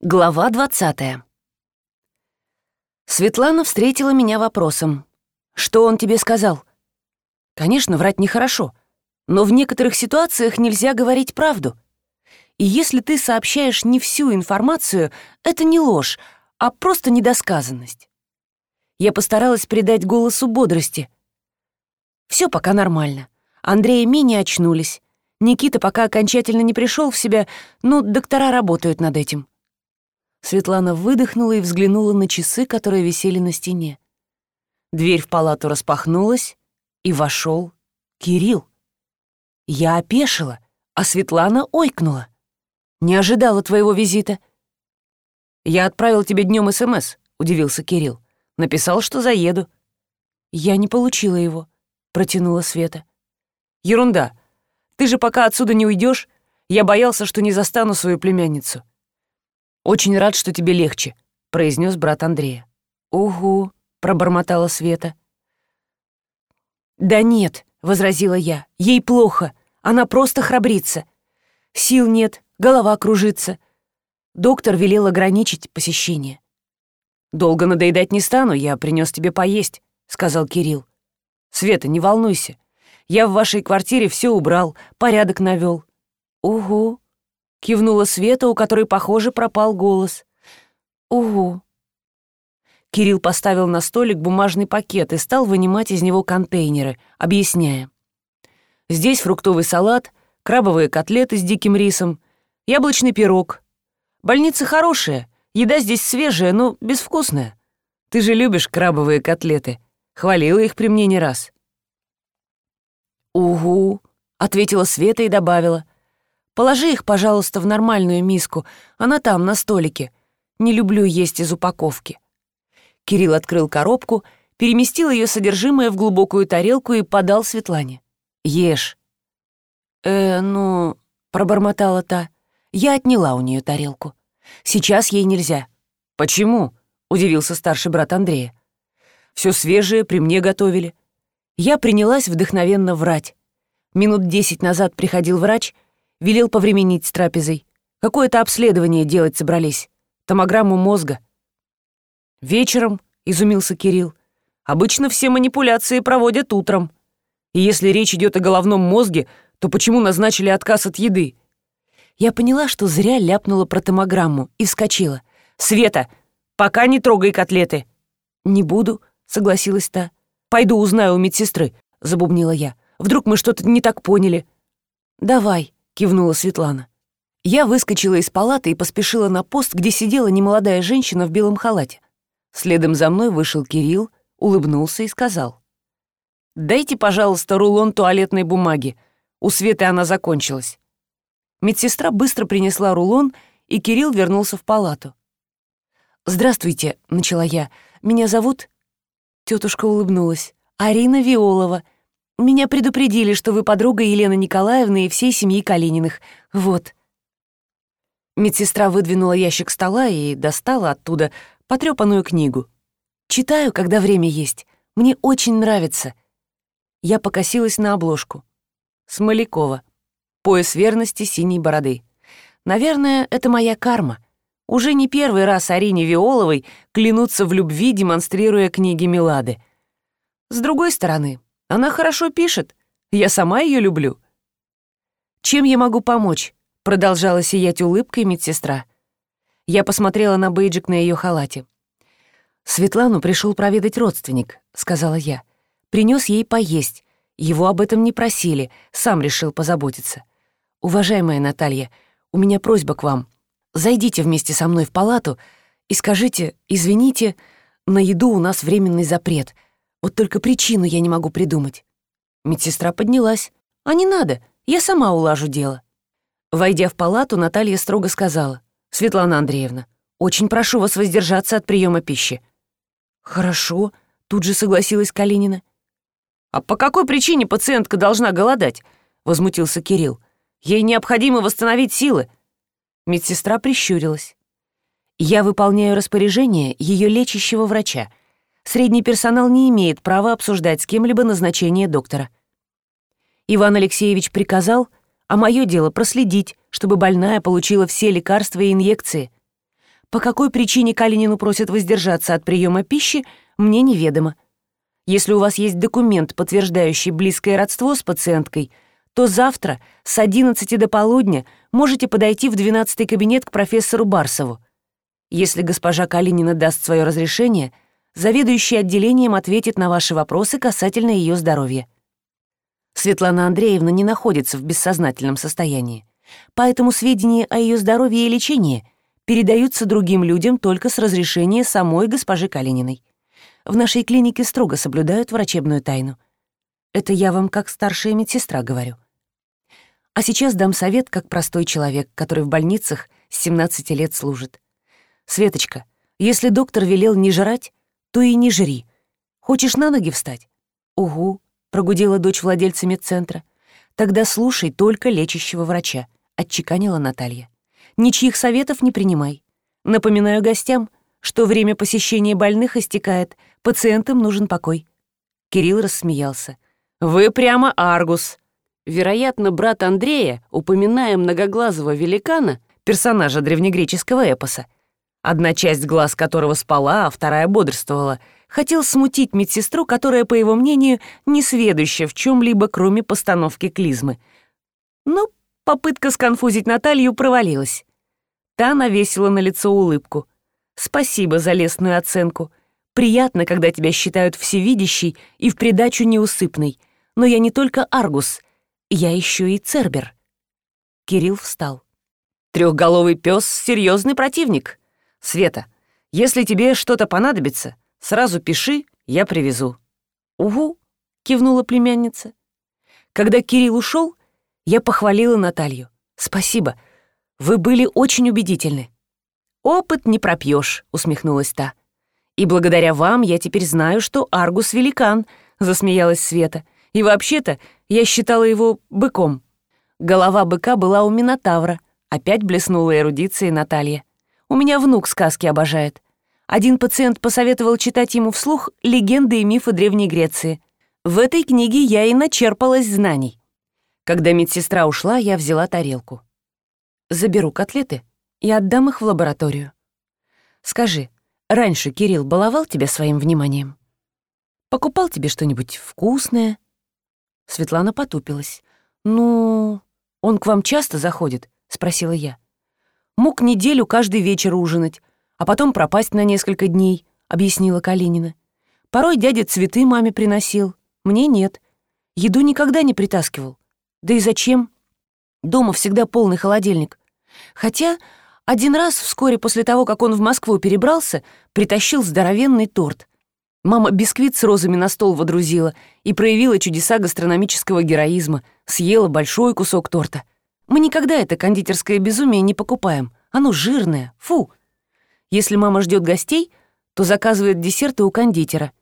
Глава 20 Светлана встретила меня вопросом. «Что он тебе сказал?» Конечно, врать нехорошо, но в некоторых ситуациях нельзя говорить правду. И если ты сообщаешь не всю информацию, это не ложь, а просто недосказанность. Я постаралась придать голосу бодрости. Все пока нормально. Андрей и Мини очнулись. Никита пока окончательно не пришел в себя, но доктора работают над этим. Светлана выдохнула и взглянула на часы, которые висели на стене. Дверь в палату распахнулась, и вошел Кирилл. Я опешила, а Светлана ойкнула. «Не ожидала твоего визита». «Я отправил тебе днем СМС», — удивился Кирилл. «Написал, что заеду». «Я не получила его», — протянула Света. «Ерунда. Ты же пока отсюда не уйдешь. Я боялся, что не застану свою племянницу. «Очень рад, что тебе легче», — произнес брат Андрея. «Угу», — пробормотала Света. «Да нет», — возразила я, — «ей плохо, она просто храбрится. Сил нет, голова кружится. Доктор велел ограничить посещение». «Долго надоедать не стану, я принес тебе поесть», — сказал Кирилл. «Света, не волнуйся. Я в вашей квартире все убрал, порядок навел. «Угу», — кивнула Света, у которой, похоже, пропал голос. «Угу». Кирилл поставил на столик бумажный пакет и стал вынимать из него контейнеры, объясняя. «Здесь фруктовый салат, крабовые котлеты с диким рисом, яблочный пирог. Больница хорошая, еда здесь свежая, но безвкусная. Ты же любишь крабовые котлеты. Хвалила их при мне не раз». «Угу», — ответила Света и добавила. Положи их, пожалуйста, в нормальную миску. Она там, на столике. Не люблю есть из упаковки». Кирилл открыл коробку, переместил ее содержимое в глубокую тарелку и подал Светлане. «Ешь». «Э, ну...» — пробормотала та. Я отняла у нее тарелку. «Сейчас ей нельзя». «Почему?» — удивился старший брат Андрея. Все свежее при мне готовили». Я принялась вдохновенно врать. Минут десять назад приходил врач — Велел повременить с трапезой. Какое-то обследование делать собрались. Томограмму мозга. Вечером, изумился Кирилл. Обычно все манипуляции проводят утром. И если речь идет о головном мозге, то почему назначили отказ от еды? Я поняла, что зря ляпнула про томограмму и вскочила. «Света, пока не трогай котлеты!» «Не буду», — согласилась та. «Пойду узнаю у медсестры», — забубнила я. «Вдруг мы что-то не так поняли». «Давай», кивнула Светлана. Я выскочила из палаты и поспешила на пост, где сидела немолодая женщина в белом халате. Следом за мной вышел Кирилл, улыбнулся и сказал. «Дайте, пожалуйста, рулон туалетной бумаги. У Светы она закончилась». Медсестра быстро принесла рулон, и Кирилл вернулся в палату. «Здравствуйте», — начала я. «Меня зовут...» Тетушка улыбнулась. «Арина Виолова. Меня предупредили, что вы подруга Елены Николаевны и всей семьи Калининых. Вот». Медсестра выдвинула ящик стола и достала оттуда потрёпанную книгу. «Читаю, когда время есть. Мне очень нравится». Я покосилась на обложку. Смолякова. Пояс верности синей бороды. Наверное, это моя карма. Уже не первый раз Арине Виоловой клянутся в любви, демонстрируя книги Милады. С другой стороны, она хорошо пишет. Я сама ее люблю». «Чем я могу помочь?» — продолжала сиять улыбкой медсестра. Я посмотрела на бейджик на ее халате. «Светлану пришел проведать родственник», — сказала я. Принес ей поесть. Его об этом не просили, сам решил позаботиться. «Уважаемая Наталья, у меня просьба к вам. Зайдите вместе со мной в палату и скажите, извините, на еду у нас временный запрет — вот только причину я не могу придумать. Медсестра поднялась. А не надо, я сама улажу дело. Войдя в палату, Наталья строго сказала. «Светлана Андреевна, очень прошу вас воздержаться от приема пищи». «Хорошо», — тут же согласилась Калинина. «А по какой причине пациентка должна голодать?» — возмутился Кирилл. «Ей необходимо восстановить силы». Медсестра прищурилась. «Я выполняю распоряжение ее лечащего врача средний персонал не имеет права обсуждать с кем-либо назначение доктора. Иван Алексеевич приказал, а мое дело проследить, чтобы больная получила все лекарства и инъекции. По какой причине Калинину просят воздержаться от приема пищи, мне неведомо. Если у вас есть документ, подтверждающий близкое родство с пациенткой, то завтра с 11 до полудня можете подойти в 12 кабинет к профессору Барсову. Если госпожа Калинина даст свое разрешение, заведующий отделением ответит на ваши вопросы касательно ее здоровья. Светлана Андреевна не находится в бессознательном состоянии, поэтому сведения о ее здоровье и лечении передаются другим людям только с разрешения самой госпожи Калининой. В нашей клинике строго соблюдают врачебную тайну. Это я вам как старшая медсестра говорю. А сейчас дам совет как простой человек, который в больницах с 17 лет служит. Светочка, если доктор велел не жрать, то и не жри. Хочешь на ноги встать? Угу, прогудела дочь владельца медцентра. Тогда слушай только лечащего врача, отчеканила Наталья. Ничьих советов не принимай. Напоминаю гостям, что время посещения больных истекает, пациентам нужен покой. Кирилл рассмеялся. «Вы прямо Аргус!» Вероятно, брат Андрея, упоминая многоглазого великана, персонажа древнегреческого эпоса, одна часть глаз которого спала, а вторая бодрствовала, хотел смутить медсестру, которая, по его мнению, не сведуща в чем-либо, кроме постановки клизмы. Но попытка сконфузить Наталью провалилась. Та навесила на лицо улыбку. «Спасибо за лестную оценку. Приятно, когда тебя считают всевидящей и в придачу неусыпной. Но я не только Аргус, я еще и Цербер». Кирилл встал. Трехголовый пес — серьезный противник. Света, если тебе что-то понадобится, сразу пиши, я привезу». «Угу», — кивнула племянница. Когда Кирилл ушел, я похвалила Наталью. «Спасибо, вы были очень убедительны». «Опыт не пропьешь», — усмехнулась та. «И благодаря вам я теперь знаю, что Аргус великан», — засмеялась Света. «И вообще-то я считала его быком». Голова быка была у Минотавра. Опять блеснула эрудицией Наталья. «У меня внук сказки обожает. Один пациент посоветовал читать ему вслух легенды и мифы Древней Греции. В этой книге я и начерпалась знаний. Когда медсестра ушла, я взяла тарелку. Заберу котлеты и отдам их в лабораторию. Скажи, раньше Кирилл баловал тебя своим вниманием? Покупал тебе что-нибудь вкусное?» Светлана потупилась. «Ну, он к вам часто заходит?» — спросила я. «Мог неделю каждый вечер ужинать, а потом пропасть на несколько дней», — объяснила Калинина. «Порой дядя цветы маме приносил, мне нет. Еду никогда не притаскивал. Да и зачем? Дома всегда полный холодильник. Хотя один раз, вскоре после того, как он в Москву перебрался, притащил здоровенный торт. Мама бисквит с розами на стол водрузила и проявила чудеса гастрономического героизма, съела большой кусок торта. Мы никогда это кондитерское безумие не покупаем. Оно жирное, фу. Если мама ждет гостей, то заказывает десерты у кондитера.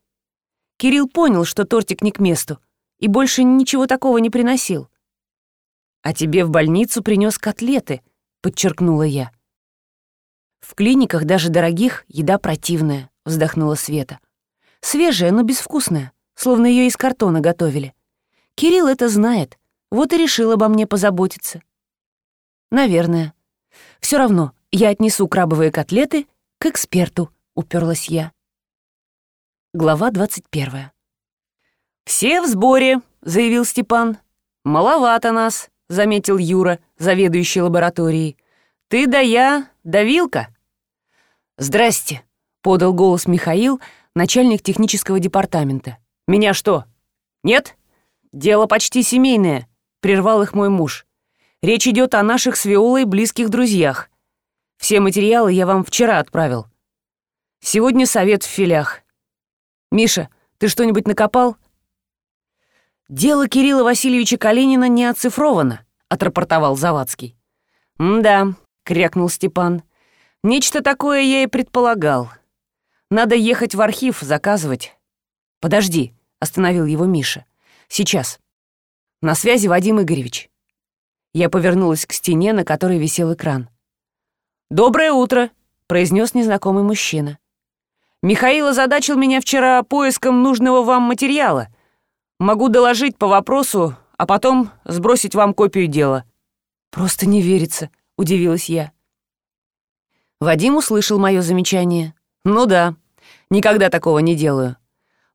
Кирилл понял, что тортик не к месту, и больше ничего такого не приносил. «А тебе в больницу принес котлеты», — подчеркнула я. «В клиниках, даже дорогих, еда противная», — вздохнула Света. «Свежая, но безвкусная, словно ее из картона готовили. Кирилл это знает, вот и решил обо мне позаботиться». «Наверное. Все равно, я отнесу крабовые котлеты к эксперту», — уперлась я. Глава двадцать первая. «Все в сборе», — заявил Степан. «Маловато нас», — заметил Юра, заведующий лабораторией. «Ты да я, да Вилка». «Здрасте», — подал голос Михаил, начальник технического департамента. «Меня что? Нет? Дело почти семейное», — прервал их мой муж. «Речь идет о наших с Виолой близких друзьях. Все материалы я вам вчера отправил. Сегодня совет в филях. Миша, ты что-нибудь накопал?» «Дело Кирилла Васильевича Калинина не оцифровано», — отрапортовал Завадский. «Да», — крякнул Степан. «Нечто такое я и предполагал. Надо ехать в архив, заказывать». «Подожди», — остановил его Миша. «Сейчас. На связи Вадим Игоревич». Я повернулась к стене, на которой висел экран. «Доброе утро», — произнес незнакомый мужчина. «Михаил озадачил меня вчера поиском нужного вам материала. Могу доложить по вопросу, а потом сбросить вам копию дела». «Просто не верится», — удивилась я. Вадим услышал мое замечание. «Ну да, никогда такого не делаю.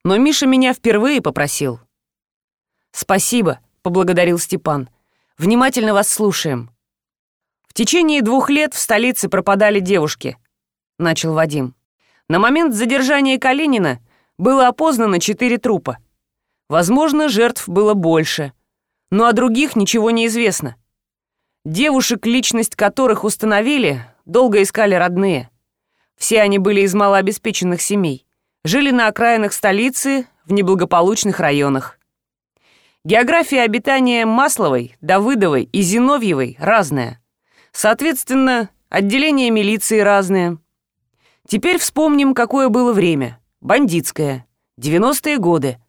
Но Миша меня впервые попросил». «Спасибо», — поблагодарил Степан. «Внимательно вас слушаем». «В течение двух лет в столице пропадали девушки», — начал Вадим. «На момент задержания Калинина было опознано четыре трупа. Возможно, жертв было больше, но о других ничего не известно. Девушек, личность которых установили, долго искали родные. Все они были из малообеспеченных семей, жили на окраинах столицы, в неблагополучных районах. География обитания Масловой, Давыдовой и Зиновьевой разная. Соответственно, отделение милиции разное. Теперь вспомним, какое было время. Бандитское. 90-е годы.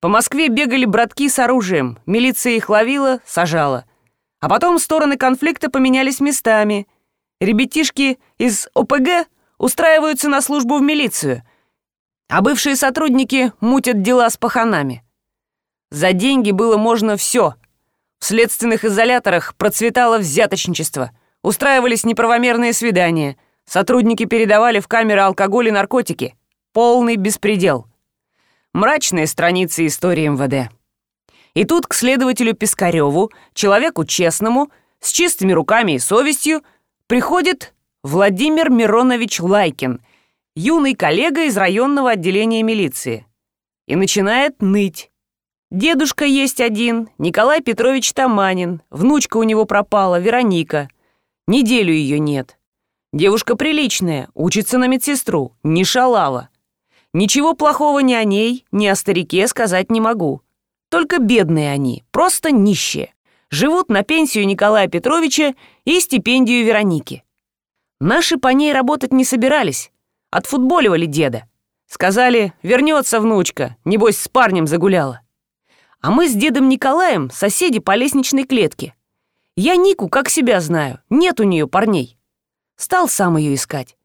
По Москве бегали братки с оружием, милиция их ловила, сажала. А потом стороны конфликта поменялись местами. Ребятишки из ОПГ устраиваются на службу в милицию, а бывшие сотрудники мутят дела с паханами. За деньги было можно все. В следственных изоляторах процветало взяточничество, устраивались неправомерные свидания, сотрудники передавали в камеры алкоголь и наркотики. Полный беспредел. Мрачные страницы истории МВД. И тут к следователю Пискареву, человеку честному, с чистыми руками и совестью, приходит Владимир Миронович Лайкин, юный коллега из районного отделения милиции, и начинает ныть. Дедушка есть один, Николай Петрович Таманин, внучка у него пропала, Вероника. Неделю ее нет. Девушка приличная, учится на медсестру, не шалава. Ничего плохого ни о ней, ни о старике сказать не могу. Только бедные они, просто нищие живут на пенсию Николая Петровича и стипендию Вероники. Наши по ней работать не собирались, отфутболивали деда. Сказали, вернется внучка, небось с парнем загуляла. А мы с дедом Николаем соседи по лестничной клетке. Я Нику как себя знаю, нет у нее парней. Стал сам ее искать.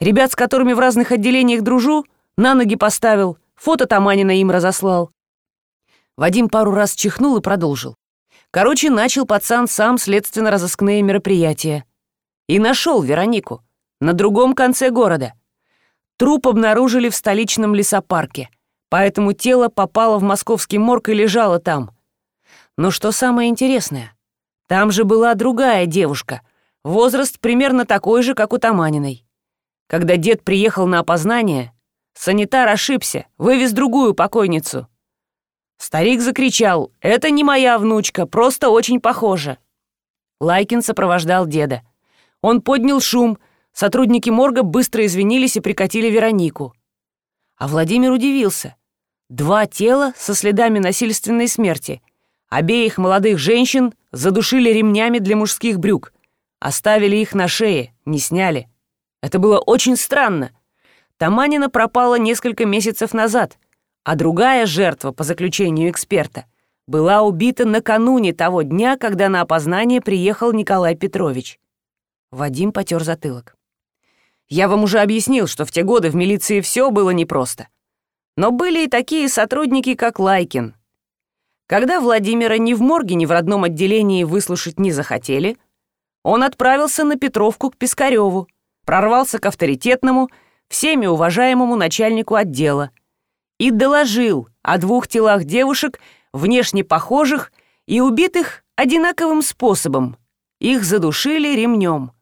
Ребят, с которыми в разных отделениях дружу, на ноги поставил, фото Таманина им разослал. Вадим пару раз чихнул и продолжил. Короче, начал пацан сам следственно-розыскные мероприятия. И нашел Веронику. На другом конце города. Труп обнаружили в столичном лесопарке. Поэтому тело попало в московский морг и лежало там. Но что самое интересное, там же была другая девушка. Возраст примерно такой же, как у Таманиной. Когда дед приехал на опознание, санитар ошибся, вывез другую покойницу — Старик закричал «Это не моя внучка, просто очень похожа». Лайкин сопровождал деда. Он поднял шум, сотрудники морга быстро извинились и прикатили Веронику. А Владимир удивился. Два тела со следами насильственной смерти. Обеих молодых женщин задушили ремнями для мужских брюк. Оставили их на шее, не сняли. Это было очень странно. Таманина пропала несколько месяцев назад — а другая жертва, по заключению эксперта, была убита накануне того дня, когда на опознание приехал Николай Петрович. Вадим потер затылок. «Я вам уже объяснил, что в те годы в милиции все было непросто. Но были и такие сотрудники, как Лайкин. Когда Владимира ни в морге, ни в родном отделении выслушать не захотели, он отправился на Петровку к Пискареву, прорвался к авторитетному, всеми уважаемому начальнику отдела — и доложил о двух телах девушек, внешне похожих и убитых одинаковым способом. Их задушили ремнем.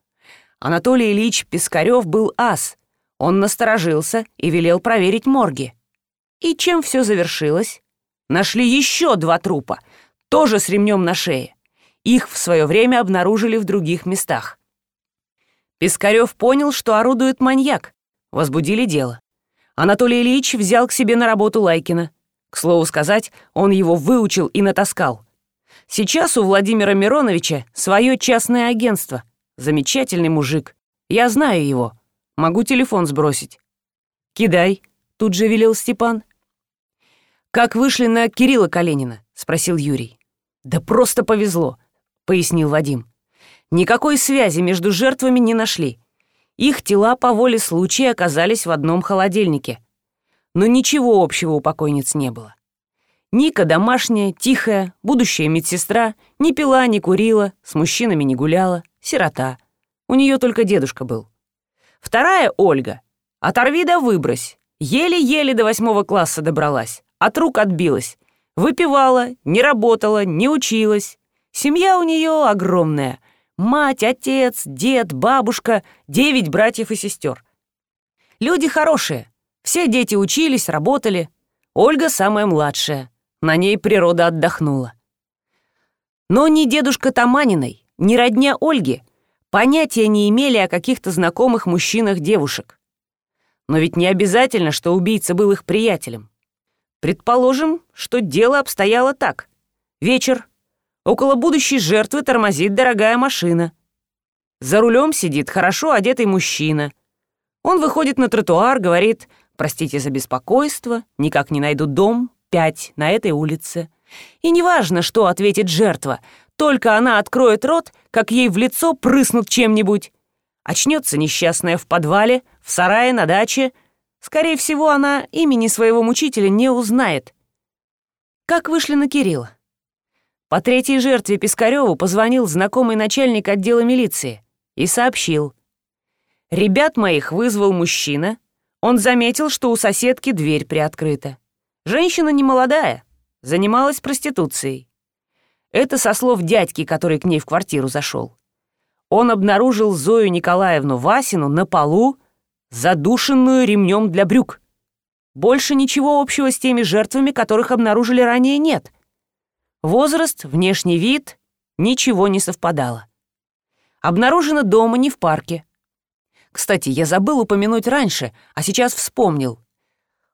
Анатолий Ильич Пискарев был ас. Он насторожился и велел проверить морги. И чем все завершилось? Нашли еще два трупа, тоже с ремнем на шее. Их в свое время обнаружили в других местах. Пискарев понял, что орудует маньяк. Возбудили дело. Анатолий Ильич взял к себе на работу Лайкина. К слову сказать, он его выучил и натаскал. Сейчас у Владимира Мироновича свое частное агентство. Замечательный мужик. Я знаю его. Могу телефон сбросить. «Кидай», — тут же велел Степан. «Как вышли на Кирилла Калинина?» — спросил Юрий. «Да просто повезло», — пояснил Вадим. «Никакой связи между жертвами не нашли. Их тела по воле случая оказались в одном холодильнике. Но ничего общего у покойниц не было. Ника домашняя, тихая, будущая медсестра, не пила, не курила, с мужчинами не гуляла, сирота. У нее только дедушка был. Вторая — Ольга. Оторви да выбрось. Еле-еле до восьмого класса добралась. От рук отбилась. Выпивала, не работала, не училась. Семья у нее огромная. Мать, отец, дед, бабушка, девять братьев и сестер. Люди хорошие. Все дети учились, работали. Ольга самая младшая. На ней природа отдохнула. Но ни дедушка Таманиной, ни родня Ольги понятия не имели о каких-то знакомых мужчинах девушек. Но ведь не обязательно, что убийца был их приятелем. Предположим, что дело обстояло так. Вечер. Около будущей жертвы тормозит дорогая машина. За рулем сидит хорошо одетый мужчина. Он выходит на тротуар, говорит «Простите за беспокойство, никак не найду дом, пять на этой улице». И неважно, что ответит жертва, только она откроет рот, как ей в лицо прыснут чем-нибудь. Очнется несчастная в подвале, в сарае на даче. Скорее всего, она имени своего мучителя не узнает. Как вышли на Кирилла? По третьей жертве Пискареву позвонил знакомый начальник отдела милиции и сообщил. «Ребят моих вызвал мужчина. Он заметил, что у соседки дверь приоткрыта. Женщина немолодая, занималась проституцией. Это со слов дядьки, который к ней в квартиру зашел. Он обнаружил Зою Николаевну Васину на полу, задушенную ремнем для брюк. Больше ничего общего с теми жертвами, которых обнаружили ранее, нет. Возраст, внешний вид — ничего не совпадало. Обнаружено дома, не в парке. Кстати, я забыл упомянуть раньше, а сейчас вспомнил.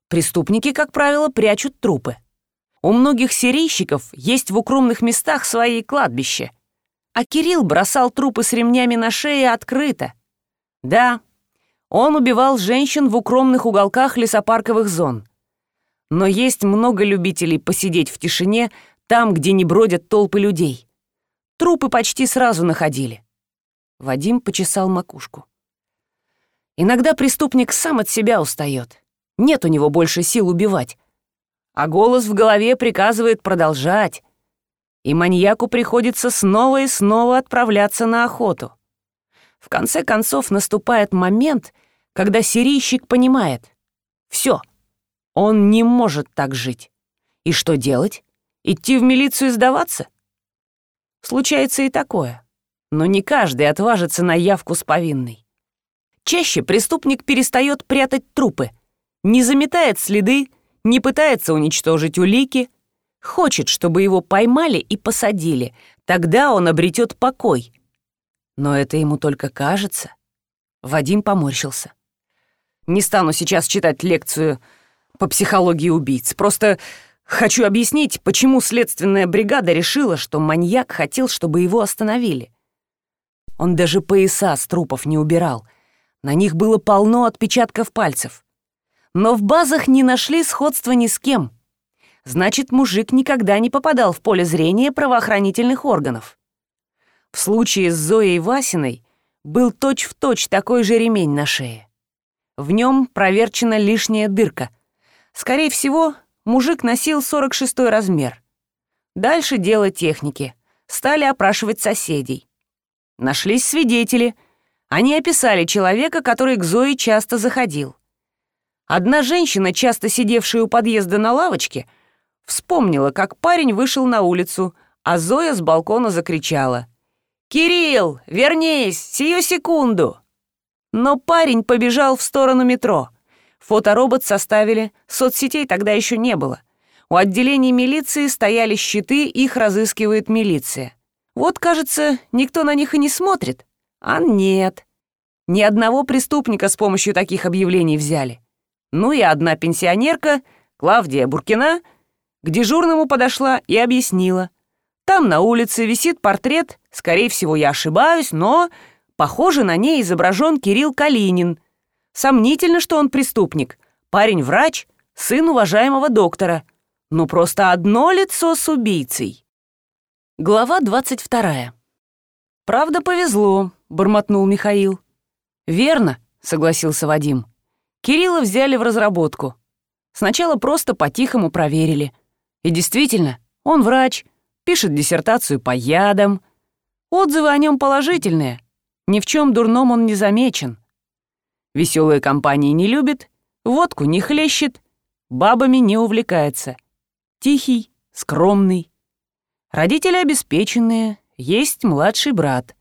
Преступники, как правило, прячут трупы. У многих серийщиков есть в укромных местах свои кладбища. А Кирилл бросал трупы с ремнями на шее открыто. Да, он убивал женщин в укромных уголках лесопарковых зон. Но есть много любителей посидеть в тишине там, где не бродят толпы людей. Трупы почти сразу находили. Вадим почесал макушку. Иногда преступник сам от себя устает. Нет у него больше сил убивать а голос в голове приказывает продолжать. И маньяку приходится снова и снова отправляться на охоту. В конце концов наступает момент, когда серийщик понимает. Все, он не может так жить. И что делать? Идти в милицию сдаваться? Случается и такое. Но не каждый отважится на явку с повинной. Чаще преступник перестает прятать трупы, не заметает следы, не пытается уничтожить улики, хочет, чтобы его поймали и посадили, тогда он обретет покой. Но это ему только кажется. Вадим поморщился. Не стану сейчас читать лекцию по психологии убийц, просто хочу объяснить, почему следственная бригада решила, что маньяк хотел, чтобы его остановили. Он даже пояса с трупов не убирал. На них было полно отпечатков пальцев но в базах не нашли сходства ни с кем. Значит, мужик никогда не попадал в поле зрения правоохранительных органов. В случае с Зоей Васиной был точь-в-точь точь такой же ремень на шее. В нем проверчена лишняя дырка. Скорее всего, мужик носил 46 размер. Дальше дело техники. Стали опрашивать соседей. Нашлись свидетели. Они описали человека, который к Зое часто заходил. Одна женщина, часто сидевшая у подъезда на лавочке, вспомнила, как парень вышел на улицу, а Зоя с балкона закричала. «Кирилл, вернись, сию секунду!» Но парень побежал в сторону метро. Фоторобот составили, соцсетей тогда еще не было. У отделений милиции стояли щиты, их разыскивает милиция. Вот, кажется, никто на них и не смотрит. А нет. Ни одного преступника с помощью таких объявлений взяли. Ну и одна пенсионерка, Клавдия Буркина, к дежурному подошла и объяснила. Там на улице висит портрет, скорее всего, я ошибаюсь, но, похоже, на ней изображен Кирилл Калинин. Сомнительно, что он преступник. Парень врач, сын уважаемого доктора. Ну просто одно лицо с убийцей. Глава двадцать вторая. «Правда, повезло», — бормотнул Михаил. «Верно», — согласился Вадим. Кирилла взяли в разработку. Сначала просто по-тихому проверили. И действительно, он врач, пишет диссертацию по ядам. Отзывы о нем положительные. Ни в чем дурном он не замечен. Веселые компании не любит, водку не хлещет, бабами не увлекается. Тихий, скромный. Родители обеспеченные, есть младший брат.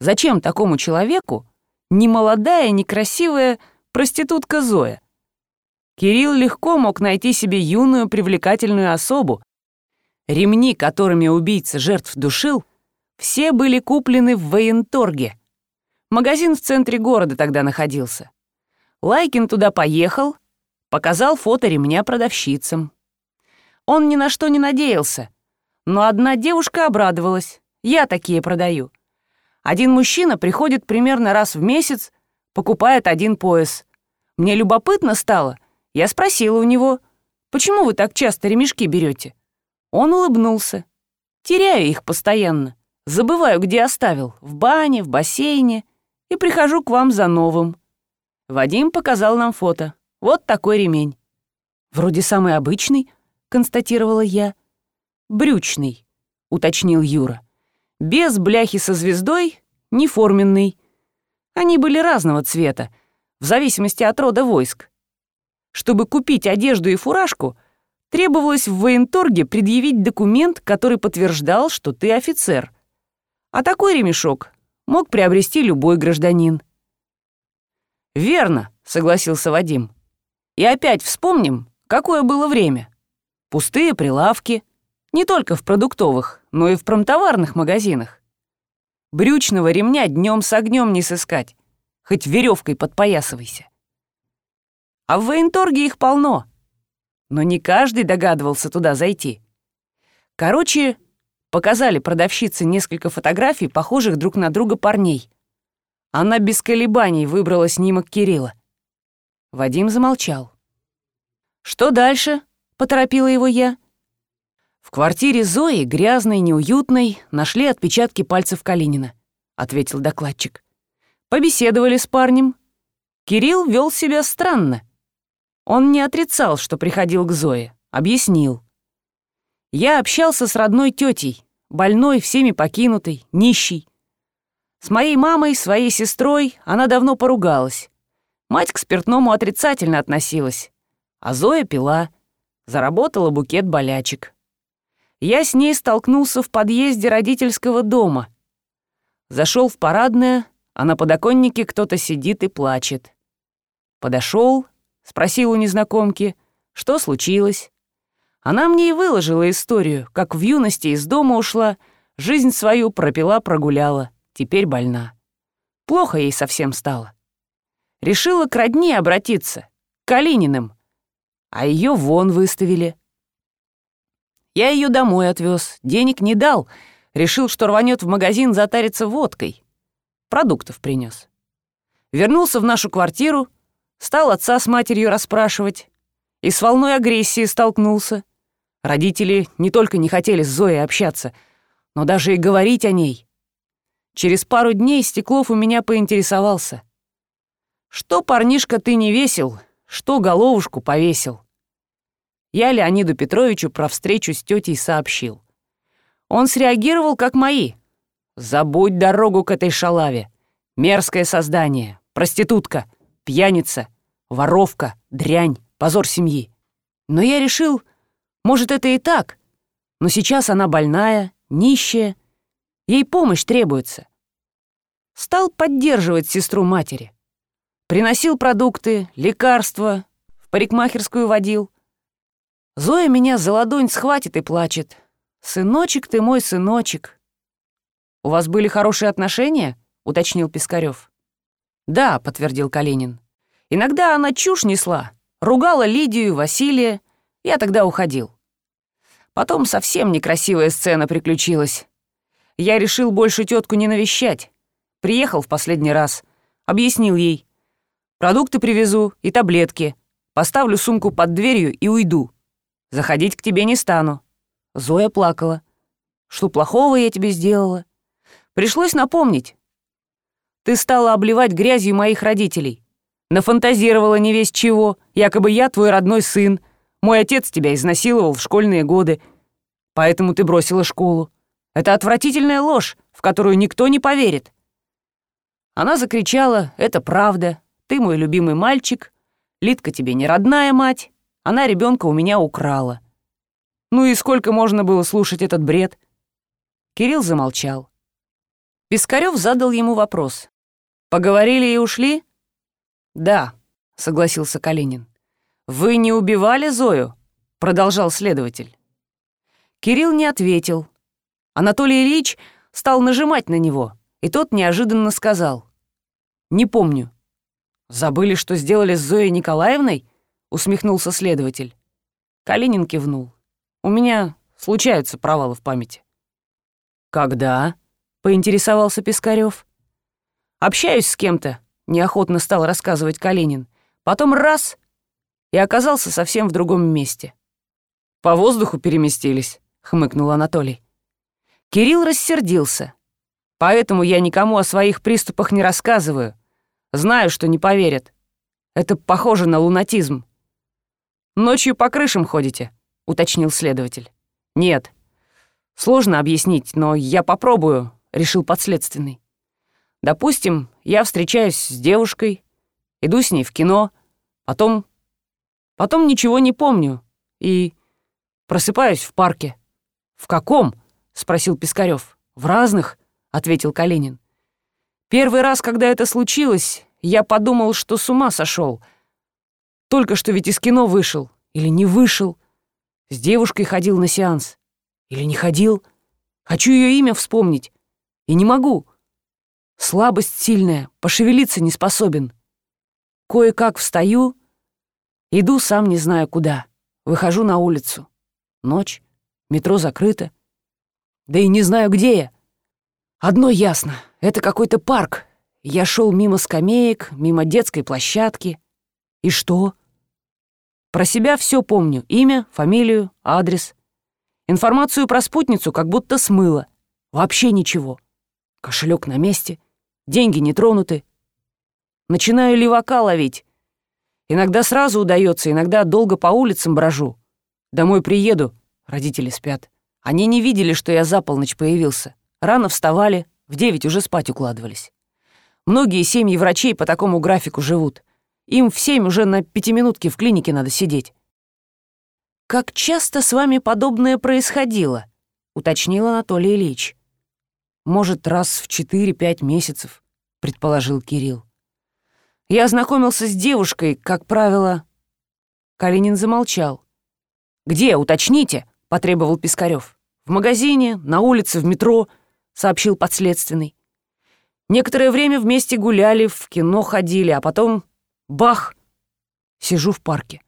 Зачем такому человеку ни молодая, ни красивая проститутка Зоя? Кирилл легко мог найти себе юную привлекательную особу. Ремни, которыми убийца жертв душил, все были куплены в военторге. Магазин в центре города тогда находился. Лайкин туда поехал, показал фото ремня продавщицам. Он ни на что не надеялся, но одна девушка обрадовалась. Я такие продаю. Один мужчина приходит примерно раз в месяц, покупает один пояс. Мне любопытно стало — я спросила у него, почему вы так часто ремешки берете? Он улыбнулся. Теряю их постоянно. Забываю, где оставил. В бане, в бассейне. И прихожу к вам за новым. Вадим показал нам фото. Вот такой ремень. Вроде самый обычный, констатировала я. Брючный, уточнил Юра. Без бляхи со звездой, неформенный. Они были разного цвета, в зависимости от рода войск. Чтобы купить одежду и фуражку, требовалось в военторге предъявить документ, который подтверждал, что ты офицер. А такой ремешок мог приобрести любой гражданин. «Верно», — согласился Вадим. «И опять вспомним, какое было время. Пустые прилавки, не только в продуктовых, но и в промтоварных магазинах. Брючного ремня днем с огнем не сыскать, хоть веревкой подпоясывайся. А в военторге их полно. Но не каждый догадывался туда зайти. Короче, показали продавщице несколько фотографий, похожих друг на друга парней. Она без колебаний выбрала снимок Кирилла. Вадим замолчал. «Что дальше?» — поторопила его я. «В квартире Зои, грязной, неуютной, нашли отпечатки пальцев Калинина», — ответил докладчик. «Побеседовали с парнем. Кирилл вел себя странно. Он не отрицал, что приходил к Зое, объяснил. Я общался с родной тетей, больной, всеми покинутой, нищей. С моей мамой, своей сестрой она давно поругалась. Мать к спиртному отрицательно относилась, а Зоя пила, заработала букет болячек. Я с ней столкнулся в подъезде родительского дома. Зашел в парадное, а на подоконнике кто-то сидит и плачет. Подошел, Спросил у незнакомки, что случилось. Она мне и выложила историю, как в юности из дома ушла, жизнь свою пропила-прогуляла, теперь больна. Плохо ей совсем стало. Решила к родне обратиться, к Калининым, а ее вон выставили. Я ее домой отвез, денег не дал, решил, что рванет в магазин затариться водкой. Продуктов принес. Вернулся в нашу квартиру, Стал отца с матерью расспрашивать. И с волной агрессии столкнулся. Родители не только не хотели с Зоей общаться, но даже и говорить о ней. Через пару дней Стеклов у меня поинтересовался. «Что, парнишка, ты не весил? Что головушку повесил?» Я Леониду Петровичу про встречу с тетей сообщил. Он среагировал, как мои. «Забудь дорогу к этой шалаве. Мерзкое создание, проститутка пьяница, воровка, дрянь, позор семьи. Но я решил, может, это и так, но сейчас она больная, нищая, ей помощь требуется. Стал поддерживать сестру матери. Приносил продукты, лекарства, в парикмахерскую водил. Зоя меня за ладонь схватит и плачет. «Сыночек ты мой сыночек». «У вас были хорошие отношения?» — уточнил Пискарев. «Да», — подтвердил Калинин. «Иногда она чушь несла, ругала Лидию, Василия. Я тогда уходил. Потом совсем некрасивая сцена приключилась. Я решил больше тетку не навещать. Приехал в последний раз. Объяснил ей. Продукты привезу и таблетки. Поставлю сумку под дверью и уйду. Заходить к тебе не стану. Зоя плакала. Что плохого я тебе сделала? Пришлось напомнить. Ты стала обливать грязью моих родителей. Нафантазировала не весь чего, якобы я твой родной сын. Мой отец тебя изнасиловал в школьные годы. Поэтому ты бросила школу. Это отвратительная ложь, в которую никто не поверит. Она закричала, это правда. Ты мой любимый мальчик, Литка тебе не родная мать, она ребенка у меня украла. Ну и сколько можно было слушать этот бред? Кирилл замолчал. Пискарев задал ему вопрос. «Поговорили и ушли?» «Да», — согласился Калинин. «Вы не убивали Зою?» — продолжал следователь. Кирилл не ответил. Анатолий Ильич стал нажимать на него, и тот неожиданно сказал. «Не помню». «Забыли, что сделали с Зоей Николаевной?» — усмехнулся следователь. Калинин кивнул. «У меня случаются провалы в памяти». «Когда?» — поинтересовался Пискарев. «Общаюсь с кем-то», — неохотно стал рассказывать Калинин. «Потом раз — и оказался совсем в другом месте». «По воздуху переместились», — хмыкнул Анатолий. Кирилл рассердился. «Поэтому я никому о своих приступах не рассказываю. Знаю, что не поверят. Это похоже на лунатизм». «Ночью по крышам ходите», — уточнил следователь. «Нет. Сложно объяснить, но я попробую», — решил подследственный. «Допустим, я встречаюсь с девушкой, иду с ней в кино, потом... Потом ничего не помню и просыпаюсь в парке». «В каком?» — спросил Пискарев. «В разных», — ответил Калинин. «Первый раз, когда это случилось, я подумал, что с ума сошел. Только что ведь из кино вышел. Или не вышел. С девушкой ходил на сеанс. Или не ходил. Хочу ее имя вспомнить. И не могу. Слабость сильная, пошевелиться не способен. Кое-как встаю, иду сам не знаю куда. Выхожу на улицу. Ночь, метро закрыто. Да и не знаю, где я. Одно ясно — это какой-то парк. Я шел мимо скамеек, мимо детской площадки. И что? Про себя все помню. Имя, фамилию, адрес. Информацию про спутницу как будто смыло. Вообще ничего. Кошелек на месте, деньги не тронуты. Начинаю левака ловить. Иногда сразу удается, иногда долго по улицам брожу. Домой приеду, родители спят. Они не видели, что я за полночь появился. Рано вставали, в девять уже спать укладывались. Многие семьи врачей по такому графику живут. Им в семь уже на пятиминутке в клинике надо сидеть. «Как часто с вами подобное происходило?» — уточнил Анатолий Ильич. «Может, раз в четыре-пять месяцев», — предположил Кирилл. «Я ознакомился с девушкой, как правило...» Калинин замолчал. «Где, уточните?» — потребовал Пискарев. «В магазине, на улице, в метро», — сообщил подследственный. «Некоторое время вместе гуляли, в кино ходили, а потом бах! Сижу в парке.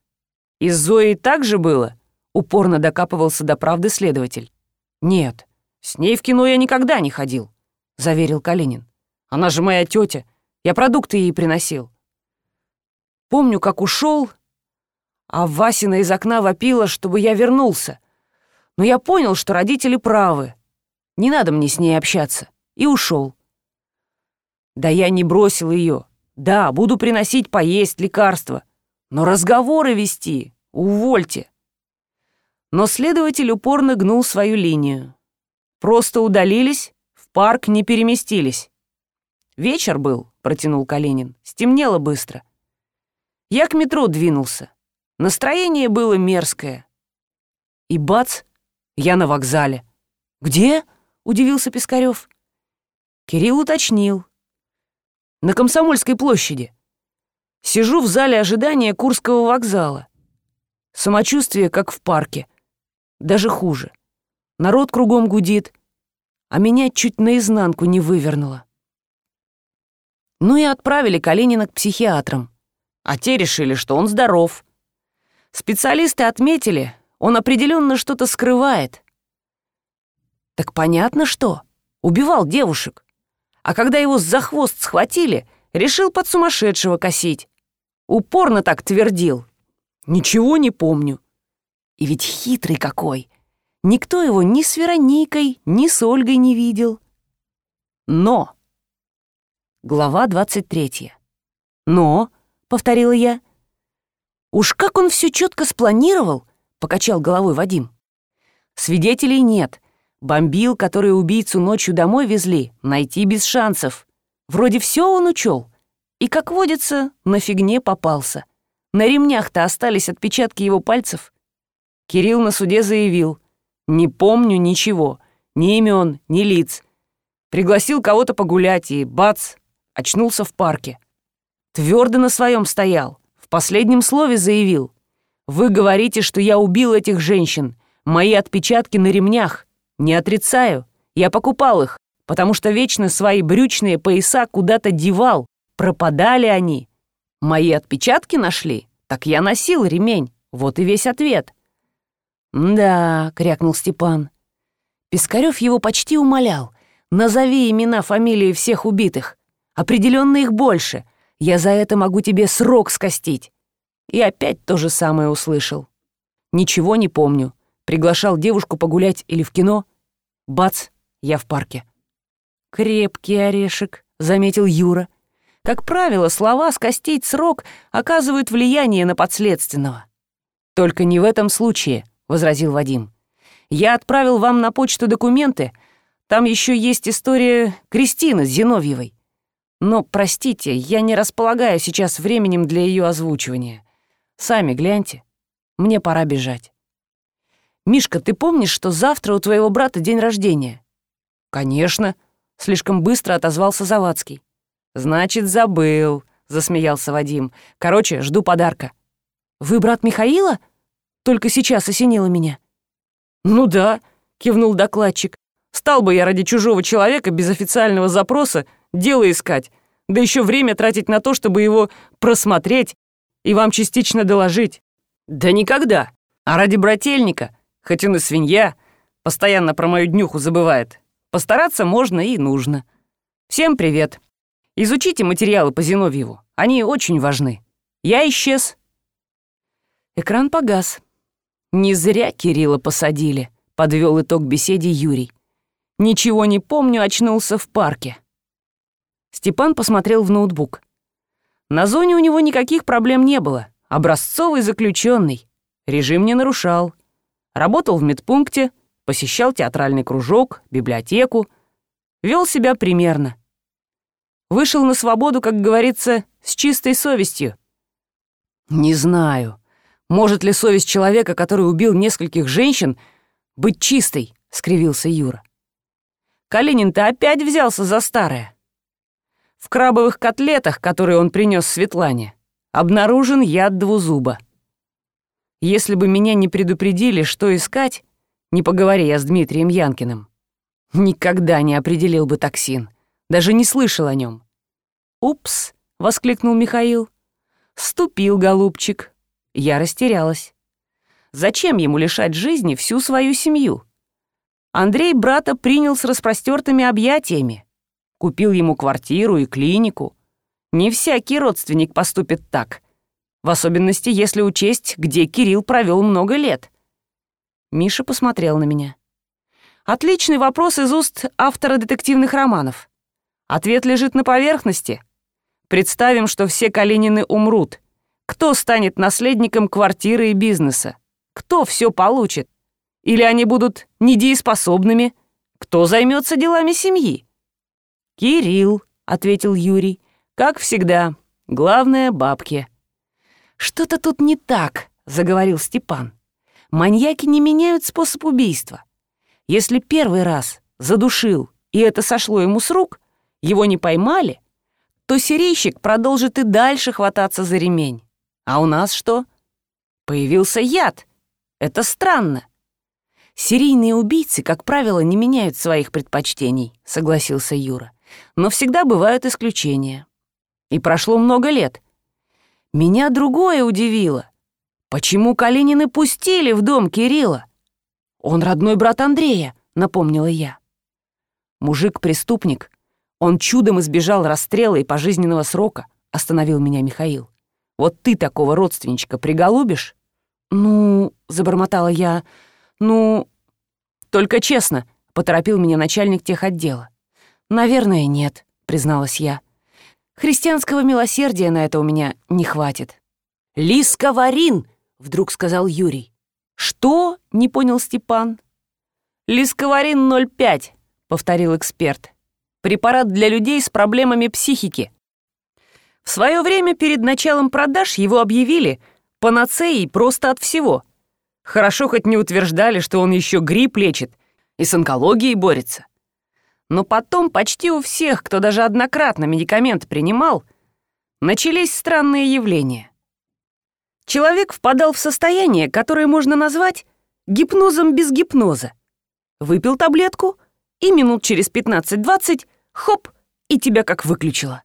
И с Зоей так же было?» — упорно докапывался до правды следователь. «Нет, с ней в кино я никогда не ходил», — заверил Калинин. «Она же моя тетя. Я продукты ей приносил». Помню, как ушел, а Васина из окна вопила, чтобы я вернулся. Но я понял, что родители правы. Не надо мне с ней общаться. И ушел. Да я не бросил ее. Да, буду приносить поесть, лекарства. Но разговоры вести, увольте. Но следователь упорно гнул свою линию. Просто удалились, в парк не переместились. Вечер был, протянул Калинин, стемнело быстро. Я к метро двинулся. Настроение было мерзкое. И бац, я на вокзале. «Где?» — удивился Пискарев. Кирилл уточнил. «На Комсомольской площади. Сижу в зале ожидания Курского вокзала. Самочувствие, как в парке. Даже хуже. Народ кругом гудит, а меня чуть наизнанку не вывернуло. Ну и отправили Калинина к психиатрам. А те решили, что он здоров. Специалисты отметили, он определенно что-то скрывает. Так понятно что. Убивал девушек. А когда его за хвост схватили, решил под сумасшедшего косить. Упорно так твердил. Ничего не помню. И ведь хитрый какой. Никто его ни с Вероникой, ни с Ольгой не видел. Но. Глава 23. Но, повторила я. Уж как он все четко спланировал, покачал головой Вадим. Свидетелей нет. Бомбил, которые убийцу ночью домой везли, найти без шансов. Вроде все он учел. И, как водится, на фигне попался. На ремнях-то остались отпечатки его пальцев. Кирилл на суде заявил. «Не помню ничего, ни имен, ни лиц. Пригласил кого-то погулять и, бац, очнулся в парке. Твердо на своем стоял, в последнем слове заявил. Вы говорите, что я убил этих женщин. Мои отпечатки на ремнях. Не отрицаю. Я покупал их, потому что вечно свои брючные пояса куда-то девал. Пропадали они. Мои отпечатки нашли? Так я носил ремень. Вот и весь ответ. «Да», — крякнул Степан. Пискарев его почти умолял. «Назови имена, фамилии всех убитых. Определенно их больше. Я за это могу тебе срок скостить». И опять то же самое услышал. Ничего не помню. Приглашал девушку погулять или в кино. Бац, я в парке. «Крепкий орешек», — заметил Юра. Как правило, слова «скостить срок» оказывают влияние на подследственного. «Только не в этом случае», — возразил Вадим. «Я отправил вам на почту документы. Там еще есть история Кристины Зиновьевой. Но, простите, я не располагаю сейчас временем для ее озвучивания. Сами гляньте. Мне пора бежать. Мишка, ты помнишь, что завтра у твоего брата день рождения? Конечно. Слишком быстро отозвался Завадский. Значит, забыл, засмеялся Вадим. Короче, жду подарка. Вы брат Михаила? Только сейчас осенило меня. Ну да, кивнул докладчик. Стал бы я ради чужого человека без официального запроса дело искать, да еще время тратить на то, чтобы его просмотреть и вам частично доложить. Да никогда. А ради брательника, хоть он и свинья, постоянно про мою днюху забывает, постараться можно и нужно. Всем привет. Изучите материалы по Зиновьеву, они очень важны. Я исчез. Экран погас. Не зря Кирилла посадили, подвел итог беседе Юрий. Ничего не помню, очнулся в парке. Степан посмотрел в ноутбук. На зоне у него никаких проблем не было. Образцовый заключенный. Режим не нарушал. Работал в медпункте, посещал театральный кружок, библиотеку. Вел себя примерно. Вышел на свободу, как говорится, с чистой совестью. Не знаю, может ли совесть человека, который убил нескольких женщин, быть чистой, скривился Юра. Калинин-то опять взялся за старое. В крабовых котлетах, которые он принес Светлане, обнаружен яд двузуба. Если бы меня не предупредили, что искать, не поговори я с Дмитрием Янкиным, никогда не определил бы токсин, даже не слышал о нем. «Упс!» — воскликнул Михаил. «Ступил, голубчик!» Я растерялась. Зачем ему лишать жизни всю свою семью? Андрей брата принял с распростертыми объятиями купил ему квартиру и клинику. Не всякий родственник поступит так, в особенности если учесть, где Кирилл провел много лет. Миша посмотрел на меня. Отличный вопрос из уст автора детективных романов. Ответ лежит на поверхности. Представим, что все Калинины умрут. Кто станет наследником квартиры и бизнеса? Кто все получит? Или они будут недееспособными? Кто займется делами семьи? «Кирилл», — ответил Юрий, — «как всегда. Главное — бабки». «Что-то тут не так», — заговорил Степан. «Маньяки не меняют способ убийства. Если первый раз задушил, и это сошло ему с рук, его не поймали, то серийщик продолжит и дальше хвататься за ремень. А у нас что? Появился яд. Это странно. Серийные убийцы, как правило, не меняют своих предпочтений, согласился Юра но всегда бывают исключения. И прошло много лет. Меня другое удивило. Почему Калинины пустили в дом Кирилла? Он родной брат Андрея, напомнила я. Мужик-преступник. Он чудом избежал расстрела и пожизненного срока, остановил меня Михаил. Вот ты такого родственничка приголубишь? Ну, забормотала я, ну... Только честно, поторопил меня начальник техотдела. «Наверное, нет», — призналась я. «Христианского милосердия на это у меня не хватит». «Лисковарин!» — вдруг сказал Юрий. «Что?» — не понял Степан. «Лисковарин 0,5», — повторил эксперт. «Препарат для людей с проблемами психики. В свое время перед началом продаж его объявили панацеей просто от всего. Хорошо хоть не утверждали, что он еще грипп лечит и с онкологией борется. Но потом почти у всех, кто даже однократно медикамент принимал, начались странные явления. Человек впадал в состояние, которое можно назвать гипнозом без гипноза. Выпил таблетку, и минут через 15-20 — хоп, и тебя как выключило.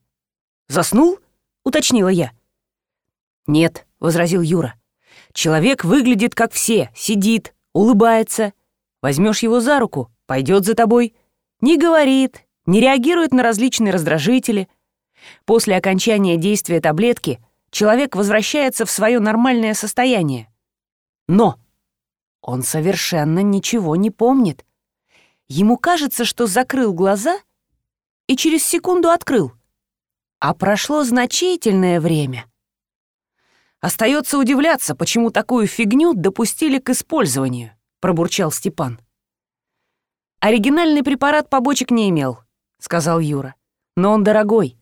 «Заснул?» — уточнила я. «Нет», — возразил Юра. «Человек выглядит как все, сидит, улыбается. Возьмешь его за руку, пойдет за тобой. Не говорит, не реагирует на различные раздражители. После окончания действия таблетки человек возвращается в свое нормальное состояние. Но он совершенно ничего не помнит. Ему кажется, что закрыл глаза и через секунду открыл. А прошло значительное время. Остается удивляться, почему такую фигню допустили к использованию, пробурчал Степан. Оригинальный препарат побочек не имел, сказал Юра. Но он дорогой.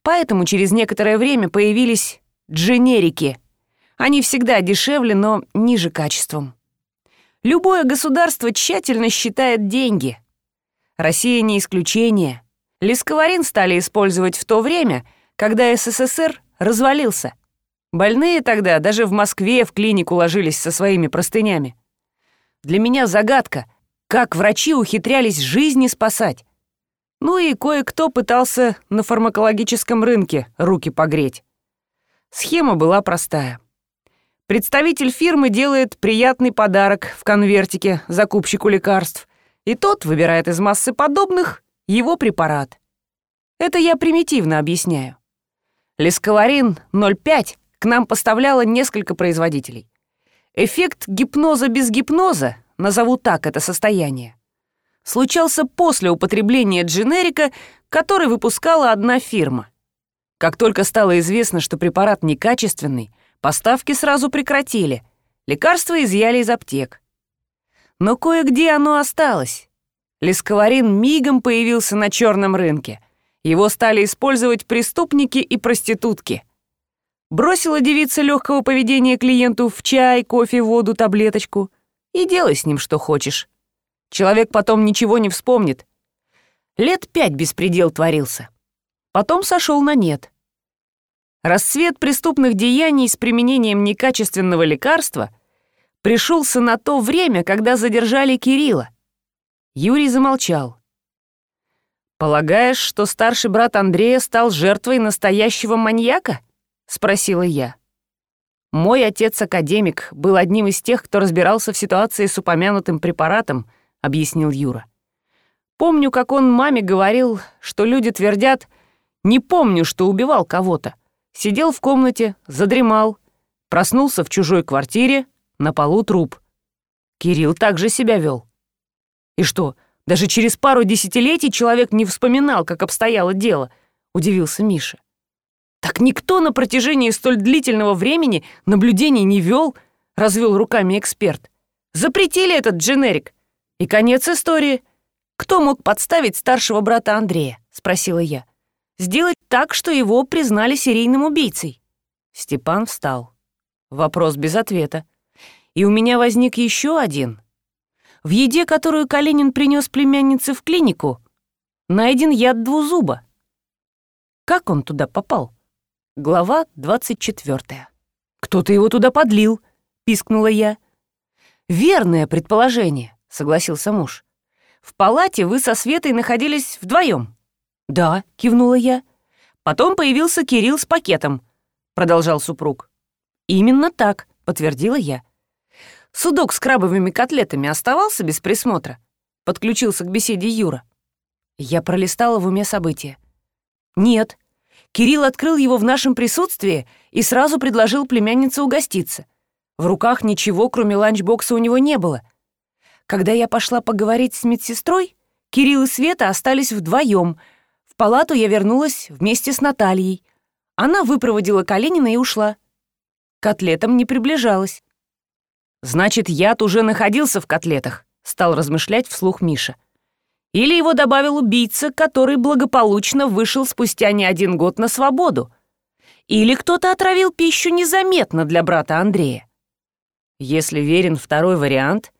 Поэтому через некоторое время появились дженерики. Они всегда дешевле, но ниже качеством. Любое государство тщательно считает деньги. Россия не исключение. Лисковарин стали использовать в то время, когда СССР развалился. Больные тогда даже в Москве в клинику ложились со своими простынями. Для меня загадка, как врачи ухитрялись жизни спасать. Ну и кое-кто пытался на фармакологическом рынке руки погреть. Схема была простая. Представитель фирмы делает приятный подарок в конвертике закупщику лекарств, и тот выбирает из массы подобных его препарат. Это я примитивно объясняю. Лесковарин 0,5 к нам поставляло несколько производителей. Эффект гипноза без гипноза, назову так это состояние, случался после употребления дженерика, который выпускала одна фирма. Как только стало известно, что препарат некачественный, Поставки сразу прекратили. Лекарства изъяли из аптек. Но кое-где оно осталось. Лесковарин мигом появился на черном рынке. Его стали использовать преступники и проститутки. Бросила девица легкого поведения клиенту в чай, кофе, воду, таблеточку. И делай с ним что хочешь. Человек потом ничего не вспомнит. Лет пять беспредел творился. Потом сошел на нет. Расцвет преступных деяний с применением некачественного лекарства пришелся на то время, когда задержали Кирилла. Юрий замолчал. «Полагаешь, что старший брат Андрея стал жертвой настоящего маньяка?» — спросила я. «Мой отец-академик был одним из тех, кто разбирался в ситуации с упомянутым препаратом», — объяснил Юра. «Помню, как он маме говорил, что люди твердят, не помню, что убивал кого-то. Сидел в комнате, задремал, проснулся в чужой квартире, на полу труп. Кирилл также себя вел. И что, даже через пару десятилетий человек не вспоминал, как обстояло дело, удивился Миша. Так никто на протяжении столь длительного времени наблюдений не вел, развел руками эксперт. Запретили этот дженерик. И конец истории. Кто мог подставить старшего брата Андрея? Спросила я. Сделать так, что его признали серийным убийцей. Степан встал. Вопрос без ответа. И у меня возник еще один. В еде, которую Калинин принес племяннице в клинику, найден яд двузуба. Как он туда попал? Глава 24. «Кто-то его туда подлил», — пискнула я. «Верное предположение», — согласился муж. «В палате вы со Светой находились вдвоем. «Да», — кивнула я. «Потом появился Кирилл с пакетом», — продолжал супруг. «Именно так», — подтвердила я. «Судок с крабовыми котлетами оставался без присмотра?» — подключился к беседе Юра. Я пролистала в уме события. «Нет. Кирилл открыл его в нашем присутствии и сразу предложил племяннице угоститься. В руках ничего, кроме ланчбокса, у него не было. Когда я пошла поговорить с медсестрой, Кирилл и Света остались вдвоем — в палату я вернулась вместе с Натальей. Она выпроводила Калинина и ушла. Котлетам не приближалась. «Значит, яд уже находился в котлетах», — стал размышлять вслух Миша. «Или его добавил убийца, который благополучно вышел спустя не один год на свободу. Или кто-то отравил пищу незаметно для брата Андрея. Если верен второй вариант,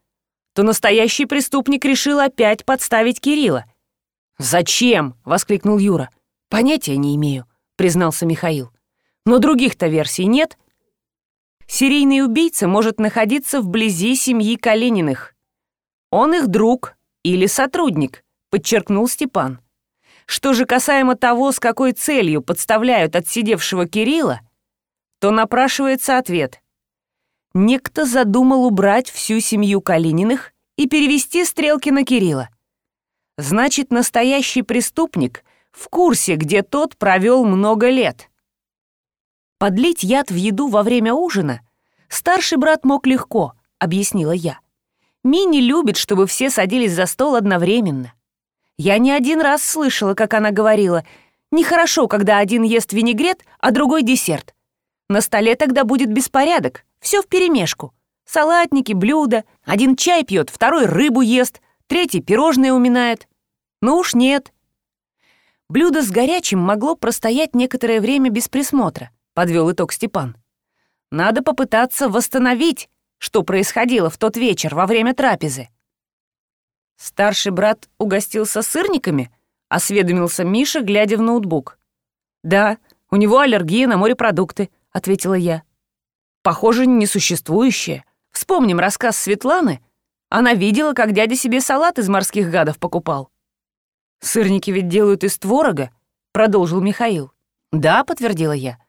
то настоящий преступник решил опять подставить Кирилла. «Зачем?» — воскликнул Юра. «Понятия не имею», — признался Михаил. «Но других-то версий нет. Серийный убийца может находиться вблизи семьи Калининых. Он их друг или сотрудник», — подчеркнул Степан. Что же касаемо того, с какой целью подставляют отсидевшего Кирилла, то напрашивается ответ. Некто задумал убрать всю семью Калининых и перевести стрелки на Кирилла. Значит, настоящий преступник в курсе, где тот провел много лет. Подлить яд в еду во время ужина старший брат мог легко, объяснила я. Мини любит, чтобы все садились за стол одновременно. Я не один раз слышала, как она говорила, нехорошо, когда один ест винегрет, а другой десерт. На столе тогда будет беспорядок, все вперемешку. Салатники, блюда, один чай пьет, второй рыбу ест, третий пирожное уминает. Ну уж нет. Блюдо с горячим могло простоять некоторое время без присмотра, подвел итог Степан. Надо попытаться восстановить, что происходило в тот вечер во время трапезы. Старший брат угостился сырниками, осведомился Миша, глядя в ноутбук. Да, у него аллергия на морепродукты, ответила я. Похоже, несуществующая. Вспомним рассказ Светланы. Она видела, как дядя себе салат из морских гадов покупал. Сырники ведь делают из творога, продолжил Михаил. Да, подтвердила я.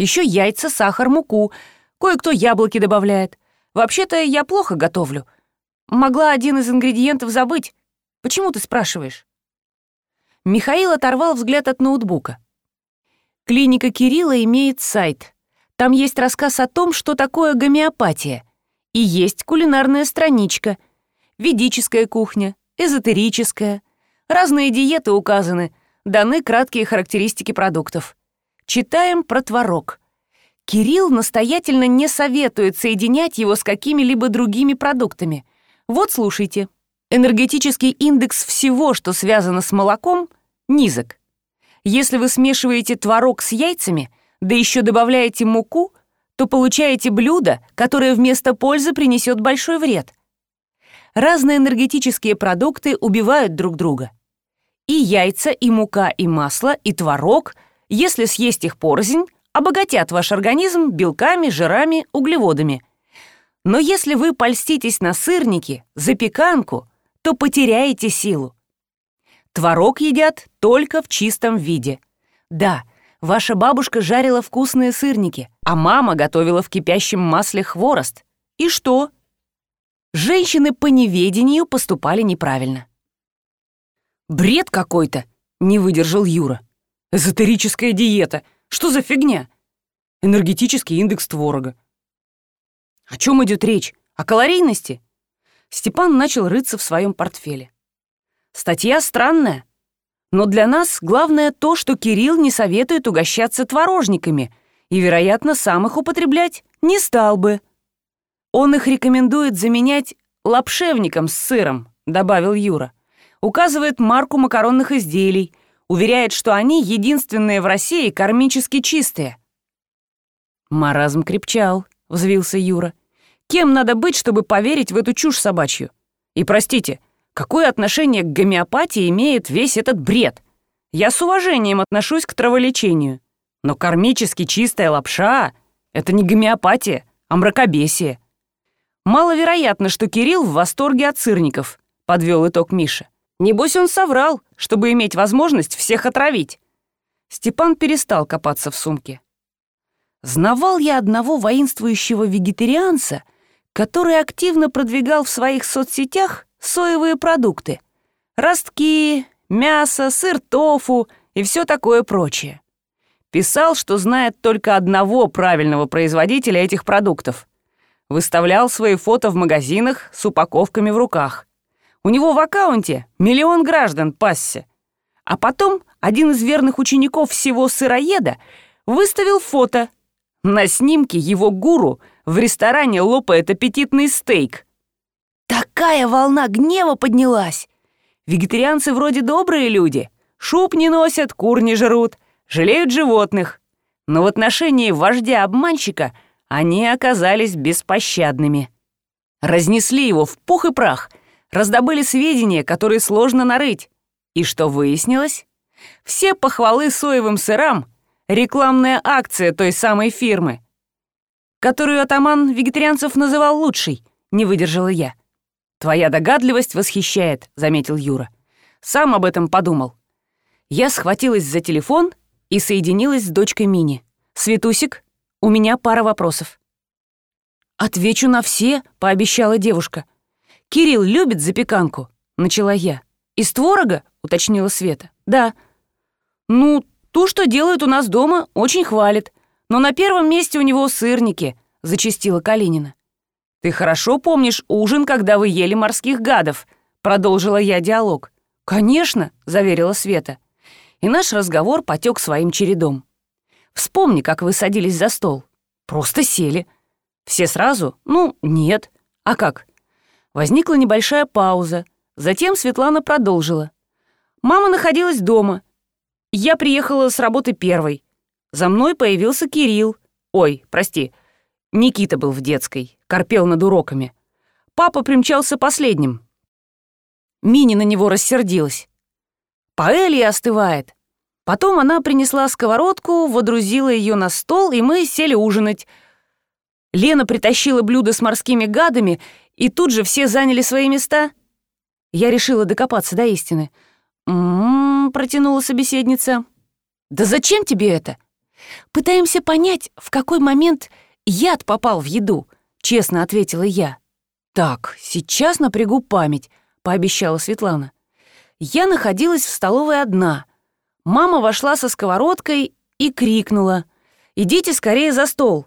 Еще яйца, сахар, муку. Кое-кто яблоки добавляет. Вообще-то я плохо готовлю. Могла один из ингредиентов забыть. Почему ты спрашиваешь?» Михаил оторвал взгляд от ноутбука. Клиника Кирилла имеет сайт. Там есть рассказ о том, что такое гомеопатия. И есть кулинарная страничка. Ведическая кухня, эзотерическая. Разные диеты указаны, даны краткие характеристики продуктов. Читаем про творог. Кирилл настоятельно не советует соединять его с какими-либо другими продуктами. Вот слушайте. Энергетический индекс всего, что связано с молоком, низок. Если вы смешиваете творог с яйцами, да еще добавляете муку, то получаете блюдо, которое вместо пользы принесет большой вред. Разные энергетические продукты убивают друг друга. И яйца, и мука, и масло, и творог, если съесть их порознь, обогатят ваш организм белками, жирами, углеводами – но если вы польститесь на сырники, запеканку, то потеряете силу. Творог едят только в чистом виде. Да, ваша бабушка жарила вкусные сырники, а мама готовила в кипящем масле хворост. И что? Женщины по неведению поступали неправильно. «Бред какой-то!» — не выдержал Юра. «Эзотерическая диета! Что за фигня?» «Энергетический индекс творога. О чем идет речь? О калорийности? Степан начал рыться в своем портфеле. Статья странная. Но для нас главное то, что Кирилл не советует угощаться творожниками и, вероятно, сам их употреблять не стал бы. Он их рекомендует заменять лапшевником с сыром, добавил Юра. Указывает марку макаронных изделий, уверяет, что они единственные в России кармически чистые. Маразм крепчал, взвился Юра. Кем надо быть, чтобы поверить в эту чушь собачью? И простите, какое отношение к гомеопатии имеет весь этот бред? Я с уважением отношусь к траволечению. Но кармически чистая лапша — это не гомеопатия, а мракобесие. Маловероятно, что Кирилл в восторге от сырников, подвел итог Миша. Небось он соврал, чтобы иметь возможность всех отравить. Степан перестал копаться в сумке. Знавал я одного воинствующего вегетарианца, который активно продвигал в своих соцсетях соевые продукты. Ростки, мясо, сыр тофу и все такое прочее. Писал, что знает только одного правильного производителя этих продуктов. Выставлял свои фото в магазинах с упаковками в руках. У него в аккаунте миллион граждан пасся. А потом один из верных учеников всего сыроеда выставил фото. На снимке его гуру в ресторане лопает аппетитный стейк. Такая волна гнева поднялась. Вегетарианцы вроде добрые люди. Шуб не носят, кур не жрут, жалеют животных. но в отношении вождя-обманщика они оказались беспощадными. Разнесли его в пух и прах, раздобыли сведения, которые сложно нарыть. И что выяснилось? Все похвалы соевым сырам — рекламная акция той самой фирмы, которую атаман вегетарианцев называл лучшей, не выдержала я. «Твоя догадливость восхищает», — заметил Юра. «Сам об этом подумал». Я схватилась за телефон и соединилась с дочкой Мини. «Светусик, у меня пара вопросов». «Отвечу на все», — пообещала девушка. «Кирилл любит запеканку?» — начала я. «Из творога?» — уточнила Света. «Да». «Ну, ту, что делают у нас дома, очень хвалит. Но на первом месте у него сырники», — зачастила Калинина. «Ты хорошо помнишь ужин, когда вы ели морских гадов?» — продолжила я диалог. «Конечно», — заверила Света. И наш разговор потек своим чередом. «Вспомни, как вы садились за стол. Просто сели. Все сразу? Ну, нет. А как?» Возникла небольшая пауза. Затем Светлана продолжила. «Мама находилась дома. Я приехала с работы первой. За мной появился Кирилл. Ой, прости, Никита был в детской, корпел над уроками. Папа примчался последним. Мини на него рассердилась. Паэлья остывает. Потом она принесла сковородку, водрузила ее на стол, и мы сели ужинать. Лена притащила блюдо с морскими гадами, и тут же все заняли свои места. Я решила докопаться до истины. «М-м-м», протянула собеседница. «Да зачем тебе это?» «Пытаемся понять, в какой момент Яд попал в еду», — честно ответила я. «Так, сейчас напрягу память», — пообещала Светлана. Я находилась в столовой одна. Мама вошла со сковородкой и крикнула «Идите скорее за стол».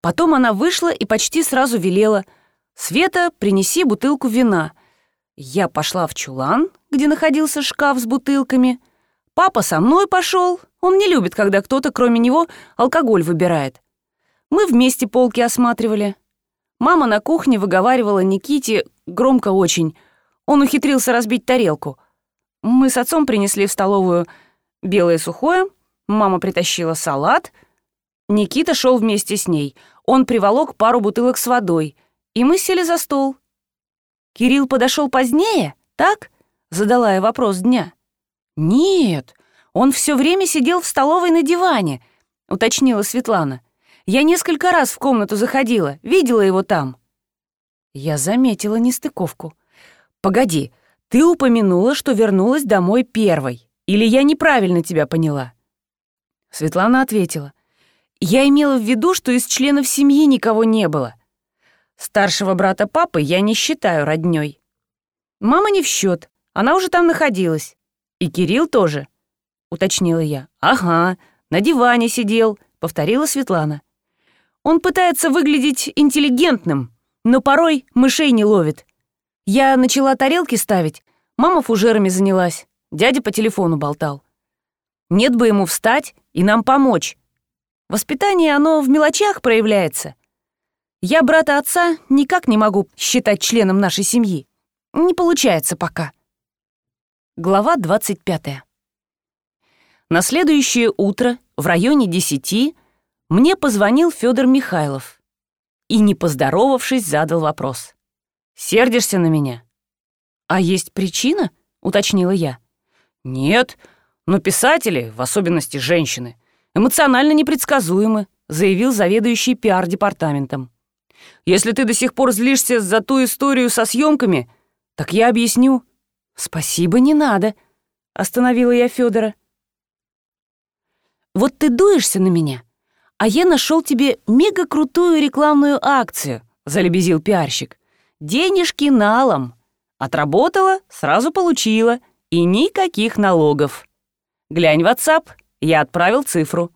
Потом она вышла и почти сразу велела «Света, принеси бутылку вина». Я пошла в чулан, где находился шкаф с бутылками. Папа со мной пошел. Он не любит, когда кто-то, кроме него, алкоголь выбирает. Мы вместе полки осматривали. Мама на кухне выговаривала Никите громко очень. Он ухитрился разбить тарелку. Мы с отцом принесли в столовую белое сухое, мама притащила салат. Никита шел вместе с ней. Он приволок пару бутылок с водой, и мы сели за стол. «Кирилл подошел позднее, так?» — задала я вопрос дня. «Нет, он все время сидел в столовой на диване», — уточнила Светлана. Я несколько раз в комнату заходила, видела его там». Я заметила нестыковку. «Погоди, ты упомянула, что вернулась домой первой. Или я неправильно тебя поняла?» Светлана ответила. «Я имела в виду, что из членов семьи никого не было. Старшего брата папы я не считаю роднёй. Мама не в счет, она уже там находилась. И Кирилл тоже», — уточнила я. «Ага, на диване сидел», — повторила Светлана. Он пытается выглядеть интеллигентным, но порой мышей не ловит. Я начала тарелки ставить, мама фужерами занялась, дядя по телефону болтал. Нет бы ему встать и нам помочь. Воспитание, оно в мелочах проявляется. Я брата отца никак не могу считать членом нашей семьи. Не получается пока. Глава 25. На следующее утро в районе десяти мне позвонил Федор Михайлов и, не поздоровавшись, задал вопрос. «Сердишься на меня?» «А есть причина?» — уточнила я. «Нет, но писатели, в особенности женщины, эмоционально непредсказуемы», — заявил заведующий пиар-департаментом. «Если ты до сих пор злишься за ту историю со съемками, так я объясню». «Спасибо, не надо», — остановила я Федора. «Вот ты дуешься на меня, «А я нашел тебе мега-крутую рекламную акцию», — залебезил пиарщик. «Денежки налом. Отработала, сразу получила. И никаких налогов. Глянь в WhatsApp, я отправил цифру».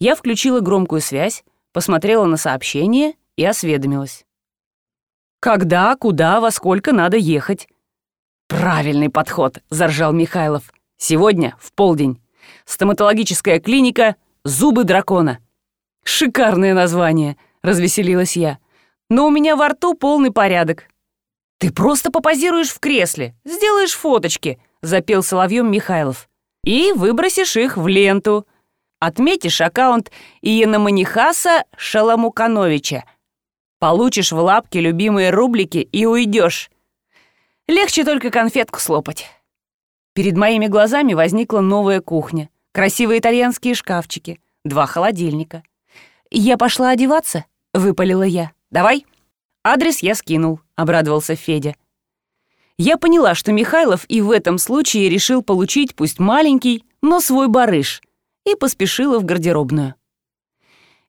Я включила громкую связь, посмотрела на сообщение и осведомилась. «Когда, куда, во сколько надо ехать?» «Правильный подход», — заржал Михайлов. «Сегодня, в полдень. Стоматологическая клиника «Зубы дракона». «Шикарное название», — развеселилась я. «Но у меня во рту полный порядок». «Ты просто попозируешь в кресле, сделаешь фоточки», — запел соловьем Михайлов. «И выбросишь их в ленту. Отметишь аккаунт Иеноманихаса Шаламукановича. Получишь в лапки любимые рублики и уйдешь. Легче только конфетку слопать. Перед моими глазами возникла новая кухня. Красивые итальянские шкафчики, два холодильника. «Я пошла одеваться?» — выпалила я. «Давай». Адрес я скинул, обрадовался Федя. Я поняла, что Михайлов и в этом случае решил получить, пусть маленький, но свой барыш, и поспешила в гардеробную.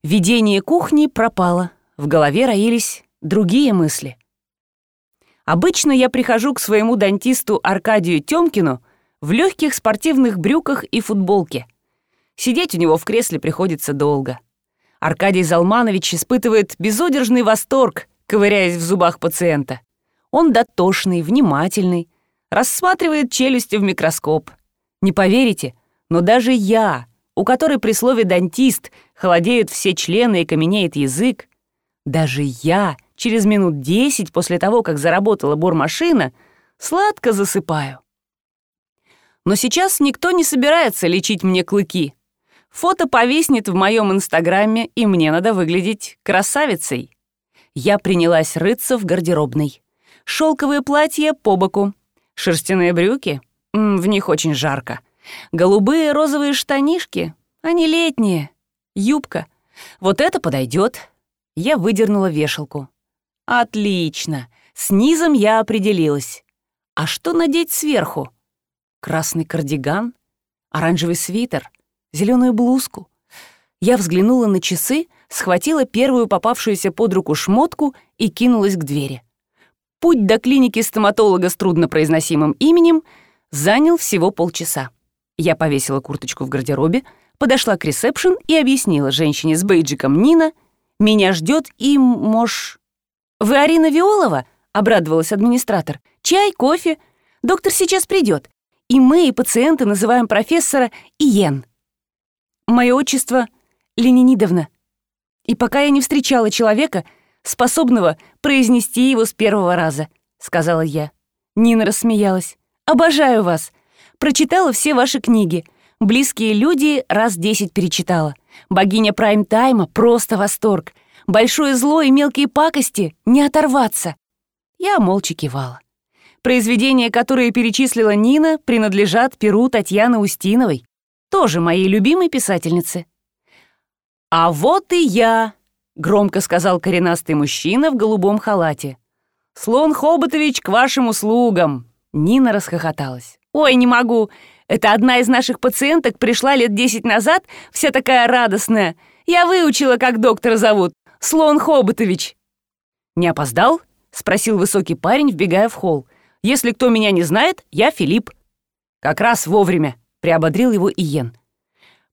Видение кухни пропало, в голове роились другие мысли. Обычно я прихожу к своему дантисту Аркадию Тёмкину в легких спортивных брюках и футболке. Сидеть у него в кресле приходится долго. Аркадий Залманович испытывает безудержный восторг, ковыряясь в зубах пациента. Он дотошный, внимательный, рассматривает челюсти в микроскоп. Не поверите, но даже я, у которой при слове «дантист» холодеют все члены и каменеет язык, даже я через минут десять после того, как заработала бормашина, сладко засыпаю. Но сейчас никто не собирается лечить мне клыки. Фото повиснет в моем инстаграме, и мне надо выглядеть красавицей. Я принялась рыться в гардеробной. Шелковые платья по боку, шерстяные брюки, в них очень жарко. Голубые розовые штанишки, они летние. Юбка. Вот это подойдет. Я выдернула вешалку. Отлично. С низом я определилась. А что надеть сверху? Красный кардиган? Оранжевый свитер? Зеленую блузку? Я взглянула на часы, схватила первую попавшуюся под руку шмотку и кинулась к двери. Путь до клиники стоматолога с труднопроизносимым именем занял всего полчаса. Я повесила курточку в гардеробе, подошла к ресепшн и объяснила женщине с бейджиком Нина, «Меня ждет и мож...» «Вы Арина Виолова?» — обрадовалась администратор. «Чай, кофе? Доктор сейчас придет. И мы, и пациенты, называем профессора Иен. Мое отчество Ленинидовна. И пока я не встречала человека, способного произнести его с первого раза», — сказала я. Нина рассмеялась. «Обожаю вас. Прочитала все ваши книги. Близкие люди раз десять перечитала. Богиня прайм-тайма — просто восторг. Большое зло и мелкие пакости — не оторваться. Я молча кивала. Произведения, которые перечислила Нина, принадлежат перу Татьяны Устиновой, тоже моей любимой писательницы. «А вот и я», — громко сказал коренастый мужчина в голубом халате. «Слон Хоботович к вашим услугам!» Нина расхохоталась. «Ой, не могу. Это одна из наших пациенток пришла лет десять назад, вся такая радостная. Я выучила, как доктора зовут. Слон Хоботович». «Не опоздал?» — спросил высокий парень, вбегая в холл. «Если кто меня не знает, я Филипп». «Как раз вовремя», — приободрил его Иен.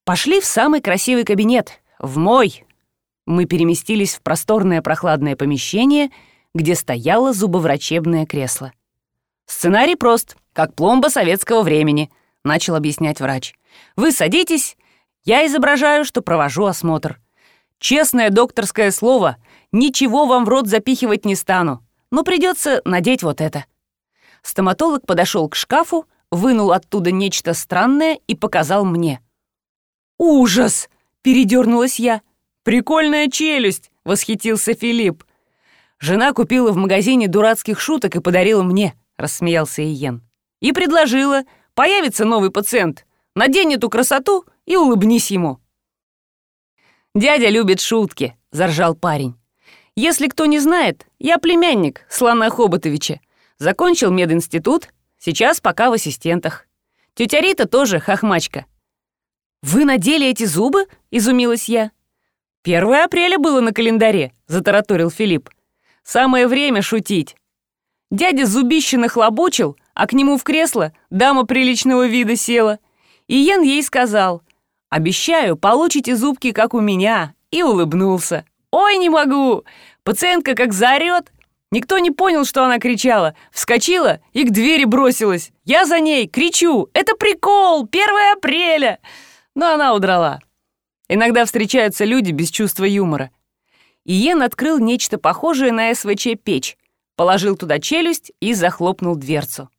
«Пошли в самый красивый кабинет, в мой». Мы переместились в просторное прохладное помещение, где стояло зубоврачебное кресло. Сценарий прост, как пломба советского времени, начал объяснять врач. Вы садитесь, я изображаю, что провожу осмотр. Честное докторское слово, ничего вам в рот запихивать не стану, но придется надеть вот это. Стоматолог подошел к шкафу, вынул оттуда нечто странное и показал мне. «Ужас!» — передернулась я. «Прикольная челюсть!» — восхитился Филипп. Жена купила в магазине дурацких шуток и подарила мне. — рассмеялся Иен. «И предложила. Появится новый пациент. Надень эту красоту и улыбнись ему». «Дядя любит шутки», — заржал парень. «Если кто не знает, я племянник Слана Хоботовича. Закончил мединститут, сейчас пока в ассистентах. Тетя Рита тоже хохмачка». «Вы надели эти зубы?» — изумилась я. «1 апреля было на календаре», — затараторил Филипп. «Самое время шутить. Дядя зубище нахлобучил, а к нему в кресло дама приличного вида села. И Йен ей сказал, «Обещаю, получите зубки, как у меня», и улыбнулся. «Ой, не могу!» Пациентка как заорет. Никто не понял, что она кричала. Вскочила и к двери бросилась. Я за ней, кричу. «Это прикол! 1 апреля!» Но она удрала. Иногда встречаются люди без чувства юмора. Иен открыл нечто похожее на СВЧ-печь положил туда челюсть и захлопнул дверцу.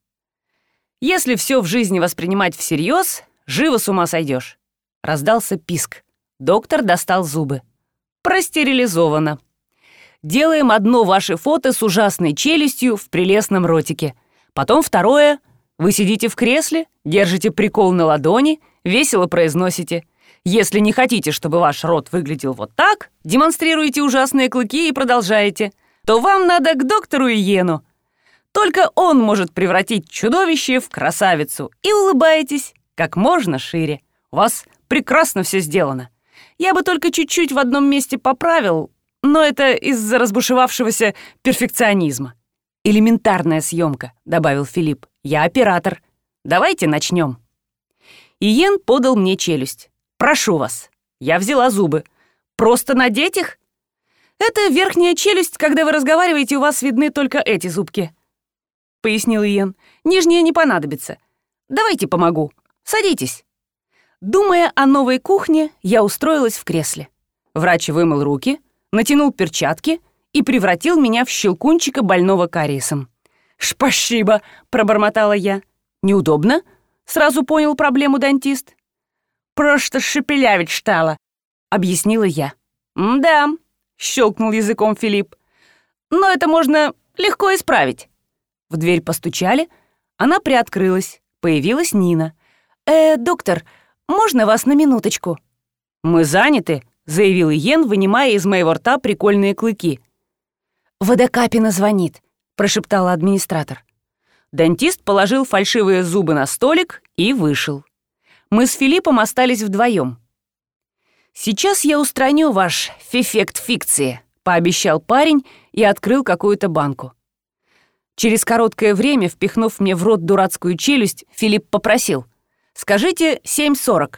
Если все в жизни воспринимать всерьез, живо с ума сойдешь. Раздался писк. Доктор достал зубы. Простерилизовано. Делаем одно ваше фото с ужасной челюстью в прелестном ротике. Потом второе. Вы сидите в кресле, держите прикол на ладони, весело произносите. Если не хотите, чтобы ваш рот выглядел вот так, демонстрируете ужасные клыки и продолжаете, то вам надо к доктору Иену. Только он может превратить чудовище в красавицу. И улыбаетесь как можно шире. У вас прекрасно все сделано. Я бы только чуть-чуть в одном месте поправил, но это из-за разбушевавшегося перфекционизма. «Элементарная съемка», — добавил Филипп. «Я оператор. Давайте начнем». Иен подал мне челюсть. «Прошу вас». Я взяла зубы. «Просто надеть их?» «Это верхняя челюсть, когда вы разговариваете, у вас видны только эти зубки», — пояснил Иен. «Нижняя не понадобится. Давайте помогу. Садитесь». Думая о новой кухне, я устроилась в кресле. Врач вымыл руки, натянул перчатки и превратил меня в щелкунчика больного кариесом. «Шпашиба!» — пробормотала я. «Неудобно?» — сразу понял проблему дантист. «Просто шепелявить штала», — объяснила я. «Да», — щелкнул языком Филипп. «Но это можно легко исправить». В дверь постучали, она приоткрылась, появилась Нина. «Э, доктор, можно вас на минуточку?» «Мы заняты», — заявил Йен, вынимая из моего рта прикольные клыки. «Водокапина звонит», — прошептала администратор. Дантист положил фальшивые зубы на столик и вышел. Мы с Филиппом остались вдвоем. «Сейчас я устраню ваш фефект фикции», — пообещал парень и открыл какую-то банку. Через короткое время, впихнув мне в рот дурацкую челюсть, Филипп попросил — Скажите 7.40».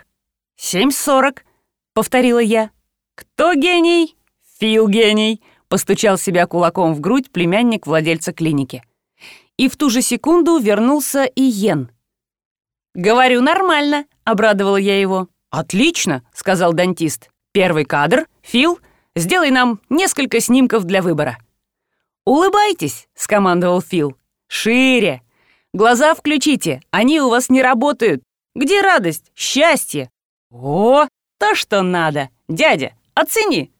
«7.40», — повторила я. «Кто гений?» «Фил гений», — постучал себя кулаком в грудь племянник владельца клиники. И в ту же секунду вернулся и Йен. «Говорю, нормально», — обрадовала я его. «Отлично», — сказал дантист. «Первый кадр. Фил, сделай нам несколько снимков для выбора». «Улыбайтесь», — скомандовал Фил. «Шире. Глаза включите, они у вас не работают. Где радость, счастье? О, то, что надо. Дядя, оцени.